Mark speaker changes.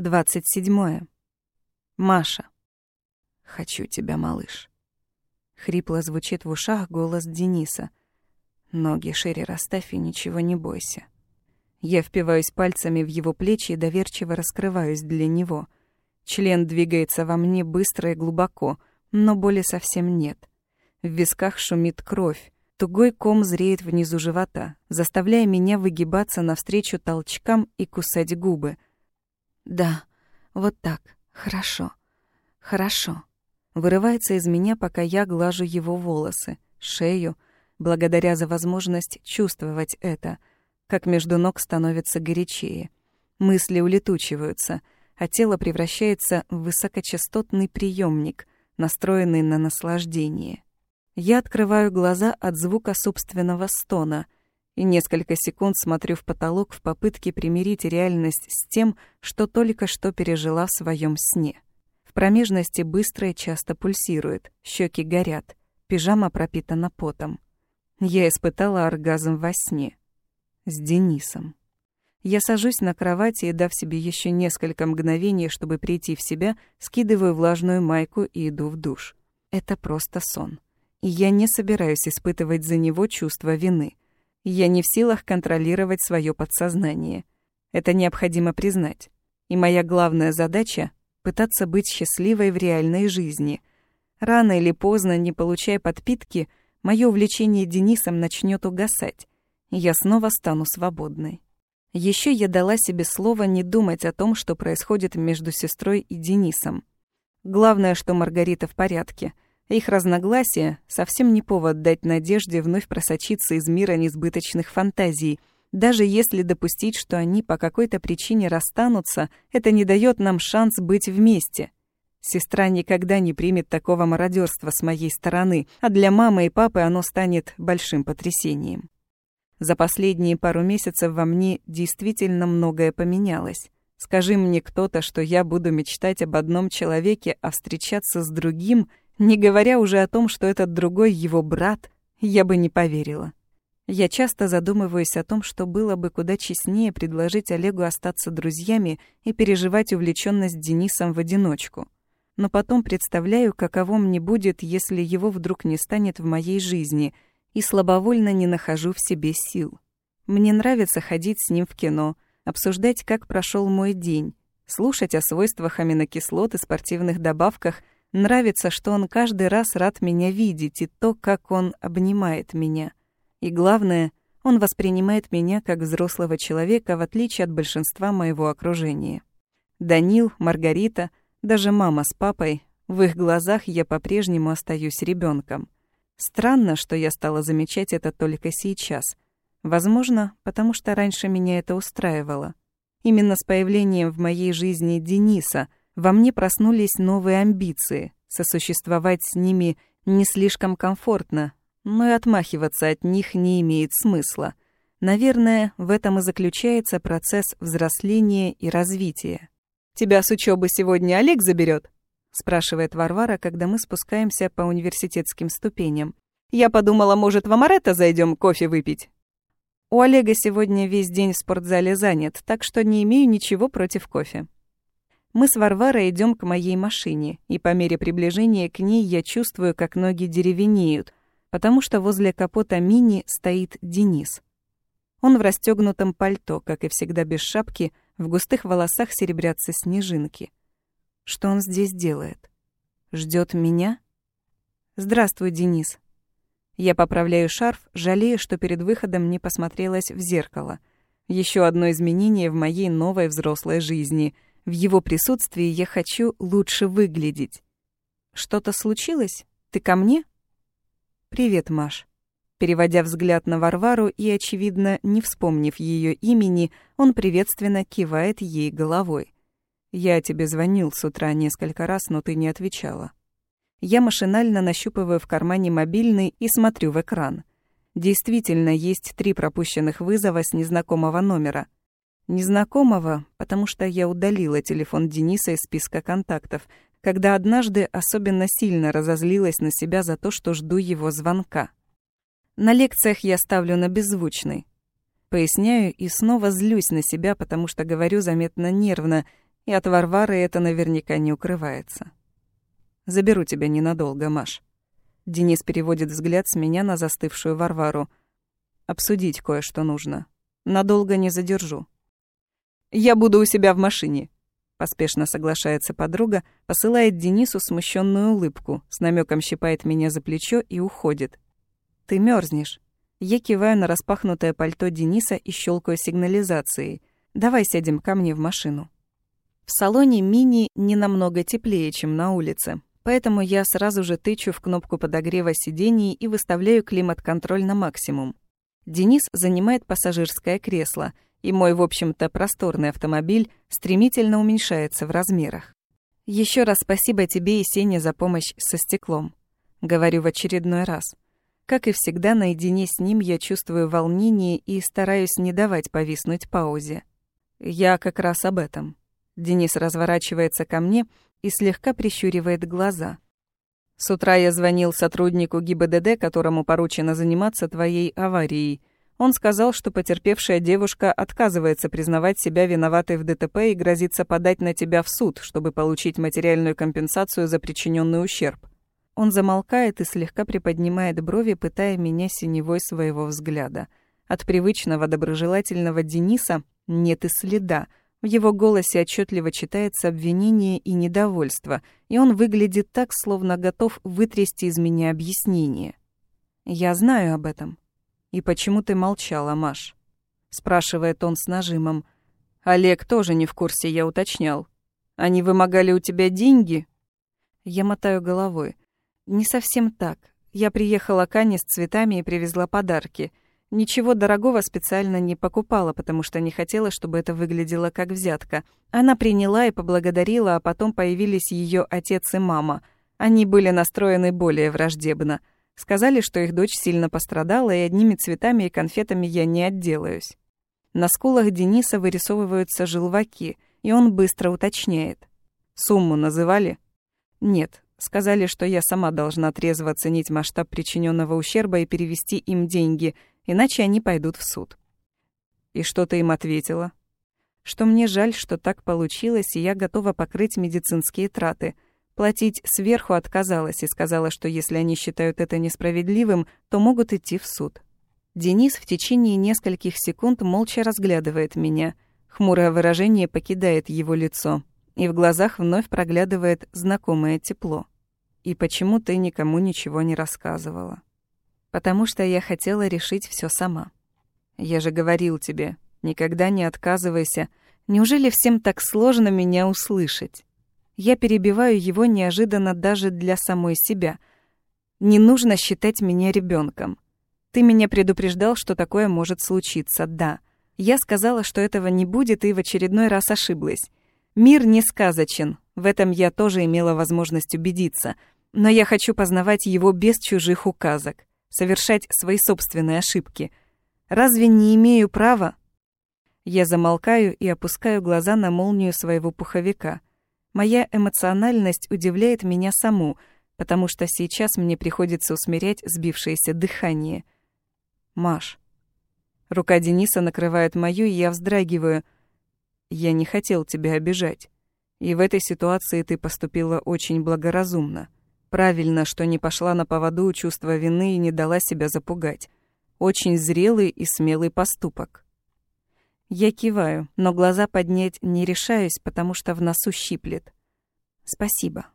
Speaker 1: 27. Маша. «Хочу тебя, малыш». Хрипло звучит в ушах голос Дениса. «Ноги шире расставь и ничего не бойся». Я впиваюсь пальцами в его плечи и доверчиво раскрываюсь для него. Член двигается во мне быстро и глубоко, но боли совсем нет. В висках шумит кровь. Тугой ком зреет внизу живота, заставляя меня выгибаться навстречу толчкам и кусать губы — да, вот так. Хорошо. Хорошо. Вырывается из меня, пока я глажу его волосы, шею, благодаря за возможность чувствовать это, как между ног становится горячее. Мысли улетучиваются, а тело превращается в высокочастотный приемник, настроенный на наслаждение. Я открываю глаза от звука собственного стона — и несколько секунд смотрю в потолок в попытке примирить реальность с тем, что только что пережила в своем сне. В промежности быстро и часто пульсирует, щеки горят, пижама пропитана потом. Я испытала оргазм во сне. С Денисом. Я сажусь на кровати и, дав себе еще несколько мгновений, чтобы прийти в себя, скидываю влажную майку и иду в душ. Это просто сон. И я не собираюсь испытывать за него чувство вины. Я не в силах контролировать свое подсознание. Это необходимо признать. И моя главная задача — пытаться быть счастливой в реальной жизни. Рано или поздно, не получая подпитки, мое увлечение Денисом начнет угасать, и я снова стану свободной. Еще я дала себе слово не думать о том, что происходит между сестрой и Денисом. Главное, что Маргарита в порядке — их разногласия совсем не повод дать надежде вновь просочиться из мира несбыточных фантазий. Даже если допустить, что они по какой-то причине расстанутся, это не дает нам шанс быть вместе. Сестра никогда не примет такого мародерства с моей стороны, а для мамы и папы оно станет большим потрясением. За последние пару месяцев во мне действительно многое поменялось. Скажи мне кто-то, что я буду мечтать об одном человеке, а встречаться с другим — не говоря уже о том, что этот другой его брат, я бы не поверила. Я часто задумываюсь о том, что было бы куда честнее предложить Олегу остаться друзьями и переживать увлеченность Денисом в одиночку. Но потом представляю, каково мне будет, если его вдруг не станет в моей жизни, и слабовольно не нахожу в себе сил. Мне нравится ходить с ним в кино, обсуждать, как прошел мой день, слушать о свойствах аминокислот и спортивных добавках — Нравится, что он каждый раз рад меня видеть и то, как он обнимает меня. И главное, он воспринимает меня как взрослого человека, в отличие от большинства моего окружения. Данил, Маргарита, даже мама с папой, в их глазах я по-прежнему остаюсь ребенком. Странно, что я стала замечать это только сейчас. Возможно, потому что раньше меня это устраивало. Именно с появлением в моей жизни Дениса — во мне проснулись новые амбиции. Сосуществовать с ними не слишком комфортно, но и отмахиваться от них не имеет смысла. Наверное, в этом и заключается процесс взросления и развития. «Тебя с учебы сегодня Олег заберет? спрашивает Варвара, когда мы спускаемся по университетским ступеням. «Я подумала, может, в Амаретто зайдем кофе выпить?» У Олега сегодня весь день в спортзале занят, так что не имею ничего против кофе. Мы с Варварой идем к моей машине, и по мере приближения к ней я чувствую, как ноги деревенеют, потому что возле капота мини стоит Денис. Он в расстегнутом пальто, как и всегда без шапки, в густых волосах серебрятся снежинки. Что он здесь делает? Ждет меня? Здравствуй, Денис. Я поправляю шарф, жалея, что перед выходом не посмотрелась в зеркало. Еще одно изменение в моей новой взрослой жизни — в его присутствии я хочу лучше выглядеть. Что-то случилось? Ты ко мне? Привет, Маш. Переводя взгляд на Варвару и, очевидно, не вспомнив ее имени, он приветственно кивает ей головой. «Я тебе звонил с утра несколько раз, но ты не отвечала». Я машинально нащупываю в кармане мобильный и смотрю в экран. Действительно, есть три пропущенных вызова с незнакомого номера — Незнакомого, потому что я удалила телефон Дениса из списка контактов, когда однажды особенно сильно разозлилась на себя за то, что жду его звонка. На лекциях я ставлю на беззвучный. Поясняю и снова злюсь на себя, потому что говорю заметно нервно, И от Варвары это наверняка не укрывается. Заберу тебя ненадолго, Маш. Денис переводит взгляд с меня на застывшую Варвару. Обсудить кое-что нужно. Надолго не задержу. Я буду у себя в машине. Поспешно соглашается подруга, посылает Денису смущенную улыбку, с намеком щипает меня за плечо и уходит. Ты мерзнешь. Я киваю на распахнутое пальто Дениса и щелкаю сигнализацией. Давай сядем ко мне в машину. В салоне мини не намного теплее, чем на улице. Поэтому я сразу же тычу в кнопку подогрева сидений и выставляю климат-контроль на максимум. Денис занимает пассажирское кресло, и мой, в общем-то, просторный автомобиль стремительно уменьшается в размерах. Еще раз спасибо тебе и Сене за помощь со стеклом. Говорю в очередной раз. Как и всегда, наедине с ним я чувствую волнение и стараюсь не давать повиснуть паузе. Я как раз об этом. Денис разворачивается ко мне и слегка прищуривает глаза. «С утра я звонил сотруднику ГИБДД, которому поручено заниматься твоей аварией. Он сказал, что потерпевшая девушка отказывается признавать себя виноватой в ДТП и грозится подать на тебя в суд, чтобы получить материальную компенсацию за причиненный ущерб. Он замолкает и слегка приподнимает брови, пытая меня синевой своего взгляда. От привычного доброжелательного Дениса нет и следа — в его голосе отчетливо читается обвинение и недовольство, и он выглядит так, словно готов вытрясти из меня объяснение. «Я знаю об этом. И почему ты молчала, Маш?» — спрашивает он с нажимом. «Олег тоже не в курсе, я уточнял. Они вымогали у тебя деньги?» Я мотаю головой. «Не совсем так. Я приехала к Ане с цветами и привезла подарки. Ничего дорогого специально не покупала, потому что не хотела, чтобы это выглядело как взятка. Она приняла и поблагодарила, а потом появились ее отец и мама. Они были настроены более враждебно. Сказали, что их дочь сильно пострадала, и одними цветами и конфетами я не отделаюсь. На скулах Дениса вырисовываются желваки, и он быстро уточняет. «Сумму называли?» «Нет, сказали, что я сама должна трезво оценить масштаб причиненного ущерба и перевести им деньги – иначе они пойдут в суд. И что ты им ответила? Что мне жаль, что так получилось, и я готова покрыть медицинские траты. Платить сверху отказалась и сказала, что если они считают это несправедливым, то могут идти в суд. Денис в течение нескольких секунд молча разглядывает меня. Хмурое выражение покидает его лицо, и в глазах вновь проглядывает знакомое тепло. «И почему ты никому ничего не рассказывала?» потому что я хотела решить все сама. Я же говорил тебе, никогда не отказывайся. Неужели всем так сложно меня услышать? Я перебиваю его неожиданно даже для самой себя. Не нужно считать меня ребенком. Ты меня предупреждал, что такое может случиться, да. Я сказала, что этого не будет, и в очередной раз ошиблась. Мир не сказочен, в этом я тоже имела возможность убедиться, но я хочу познавать его без чужих указок совершать свои собственные ошибки. Разве не имею права? Я замолкаю и опускаю глаза на молнию своего пуховика. Моя эмоциональность удивляет меня саму, потому что сейчас мне приходится усмирять сбившееся дыхание. Маш. Рука Дениса накрывает мою, и я вздрагиваю. Я не хотел тебя обижать. И в этой ситуации ты поступила очень благоразумно. Правильно, что не пошла на поводу чувства вины и не дала себя запугать. Очень зрелый и смелый поступок. Я киваю, но глаза поднять не решаюсь, потому что в носу щиплет. Спасибо.